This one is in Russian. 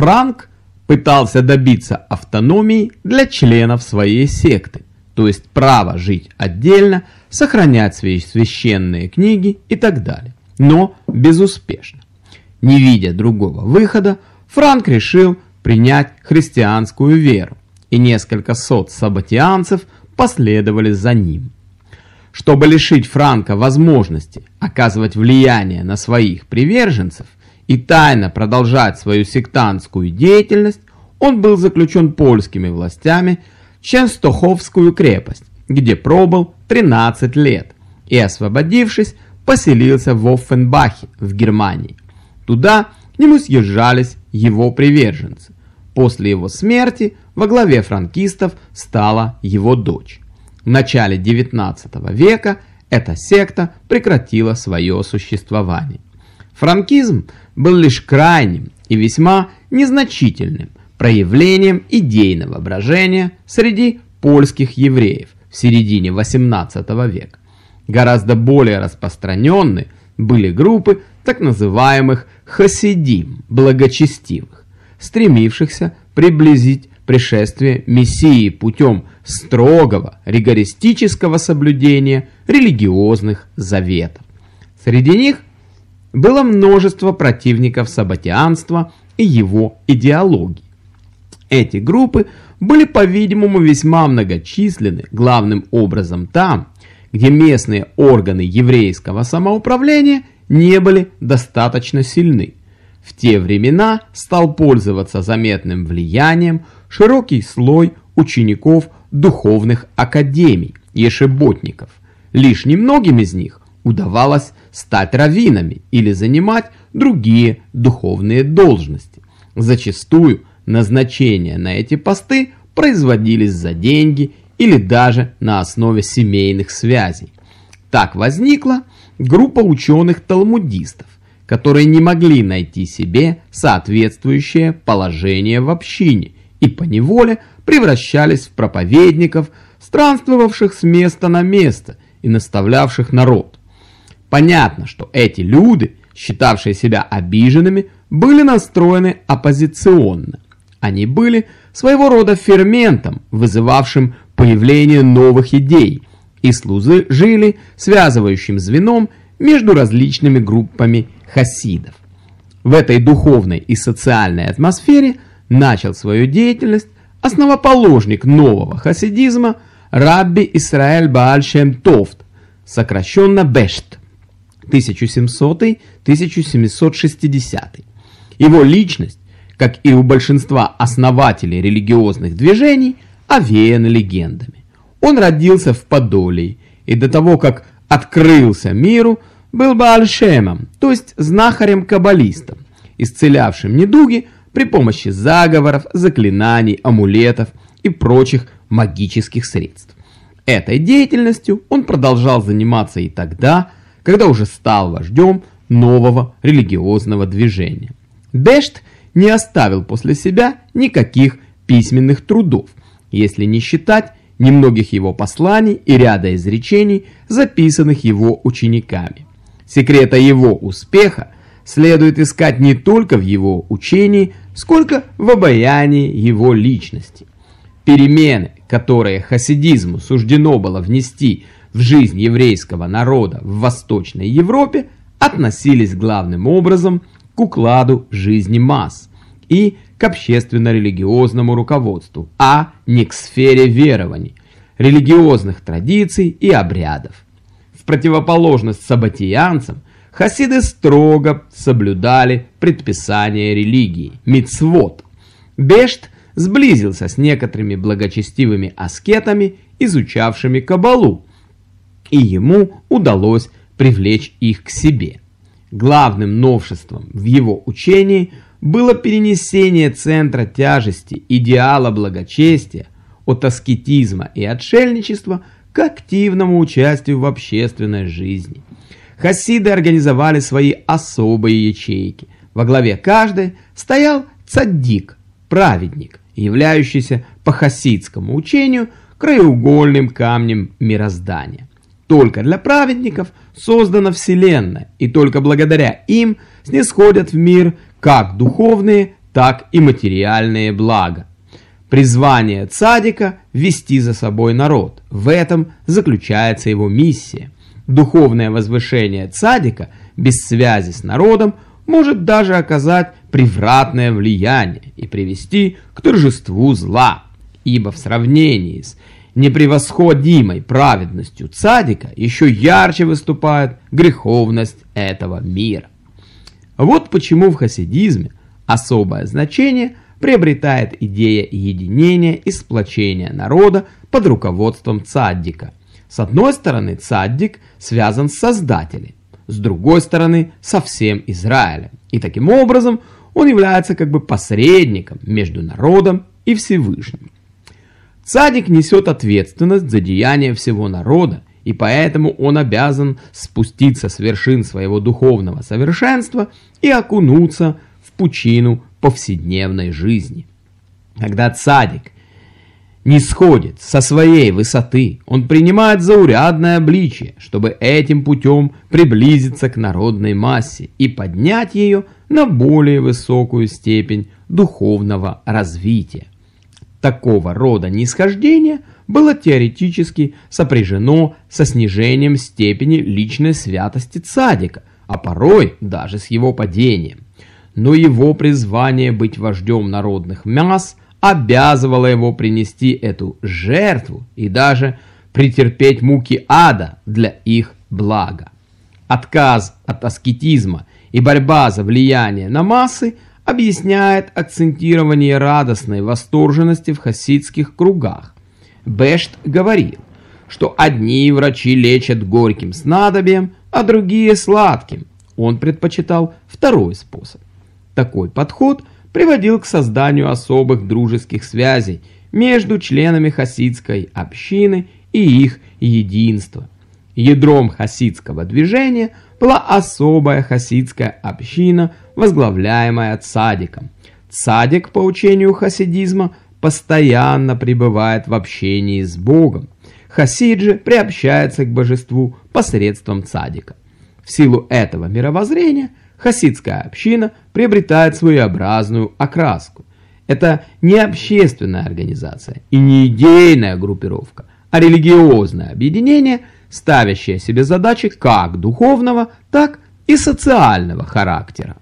Франк пытался добиться автономии для членов своей секты, то есть права жить отдельно, сохранять свои священные книги и так далее, но безуспешно. Не видя другого выхода, Франк решил принять христианскую веру, и несколько сот сабатианцев последовали за ним. Чтобы лишить Франка возможности оказывать влияние на своих приверженцев и тайно продолжать свою сектантскую деятельность, он был заключен польскими властями в Ченстоховскую крепость, где пробыл 13 лет и, освободившись, поселился в Оффенбахе в Германии. Туда к нему съезжались его приверженцы. После его смерти во главе франкистов стала его дочь. В начале XIX века эта секта прекратила свое существование. Франкизм был лишь крайним и весьма незначительным проявлением идейного брожения среди польских евреев в середине XVIII века. Гораздо более распространенны были группы так называемых хасидим, благочестивых, стремившихся приблизить пришествие Мессии путем строгого, ригористического соблюдения религиозных заветов. Среди них было множество противников сабатианства и его идеологии. Эти группы были, по-видимому, весьма многочисленны, главным образом там, где местные органы еврейского самоуправления не были достаточно сильны. В те времена стал пользоваться заметным влиянием широкий слой учеников духовных академий, ешеботников. Лишь немногим из них удавалось стать раввинами или занимать другие духовные должности. Зачастую назначения на эти посты производились за деньги или даже на основе семейных связей. Так возникла группа ученых-талмудистов, которые не могли найти себе соответствующее положение в общине и поневоле превращались в проповедников, странствовавших с места на место и наставлявших народ. Понятно, что эти люди, считавшие себя обиженными, были настроены оппозиционно. Они были своего рода ферментом, вызывавшим появление новых идей, и служили связывающим звеном между различными группами хасидов. В этой духовной и социальной атмосфере начал свою деятельность основоположник нового хасидизма Рабби Исраэль Бааль Шем Тофт, сокращенно Бешт, 1700-1760. Его личность как и у большинства основателей религиозных движений, овеян легендами. Он родился в Подолии и до того, как открылся миру, был Баальшемом, то есть знахарем-каббалистом, исцелявшим недуги при помощи заговоров, заклинаний, амулетов и прочих магических средств. Этой деятельностью он продолжал заниматься и тогда, когда уже стал вождем нового религиозного движения. Бешт не оставил после себя никаких письменных трудов, если не считать немногих его посланий и ряда изречений, записанных его учениками. Секрета его успеха следует искать не только в его учении, сколько в обаянии его личности. Перемены, которые хасидизму суждено было внести в жизнь еврейского народа в Восточной Европе, относились главным образом к укладу жизни масс и к общественно-религиозному руководству, а не к сфере верований, религиозных традиций и обрядов. В противоположность сабатиянцам, хасиды строго соблюдали предписания религии, мицвод. Бешт сблизился с некоторыми благочестивыми аскетами, изучавшими кабалу, и ему удалось привлечь их к себе. Главным новшеством в его учении было перенесение центра тяжести идеала благочестия от аскетизма и отшельничества к активному участию в общественной жизни. Хасиды организовали свои особые ячейки. Во главе каждой стоял цаддик, праведник, являющийся по хасидскому учению краеугольным камнем мироздания. Только для праведников создана Вселенная, и только благодаря им снисходят в мир как духовные, так и материальные блага. Призвание цадика – вести за собой народ. В этом заключается его миссия. Духовное возвышение цадика без связи с народом может даже оказать превратное влияние и привести к торжеству зла, ибо в сравнении с непревосходимой праведностью цадика еще ярче выступает греховность этого мира. Вот почему в хасидизме особое значение приобретает идея единения и сплочения народа под руководством цаддика. С одной стороны, цаддик связан с Создателем, с другой стороны, со всем Израилем. И таким образом он является как бы посредником между народом и Всевышним. Цадик несет ответственность за деяния всего народа, и поэтому он обязан спуститься с вершин своего духовного совершенства и окунуться в пучину повседневной жизни. Когда цадик не сходит со своей высоты, он принимает заурядное обличие, чтобы этим путем приблизиться к народной массе и поднять ее на более высокую степень духовного развития. Такого рода нисхождение было теоретически сопряжено со снижением степени личной святости цадика, а порой даже с его падением. Но его призвание быть вождем народных масс обязывало его принести эту жертву и даже претерпеть муки ада для их блага. Отказ от аскетизма и борьба за влияние на массы – объясняет акцентирование радостной восторженности в хасидских кругах. Бешт говорил, что одни врачи лечат горьким снадобьем, а другие сладким. Он предпочитал второй способ. Такой подход приводил к созданию особых дружеских связей между членами хасидской общины и их единства. Ядром хасидского движения была особая хасидская община – возглавляемая цадиком. Цадик, по учению хасидизма, постоянно пребывает в общении с Богом. Хасид же приобщается к божеству посредством цадика. В силу этого мировоззрения хасидская община приобретает своеобразную окраску. Это не общественная организация и не идейная группировка, а религиозное объединение, ставящее себе задачи как духовного, так и социального характера.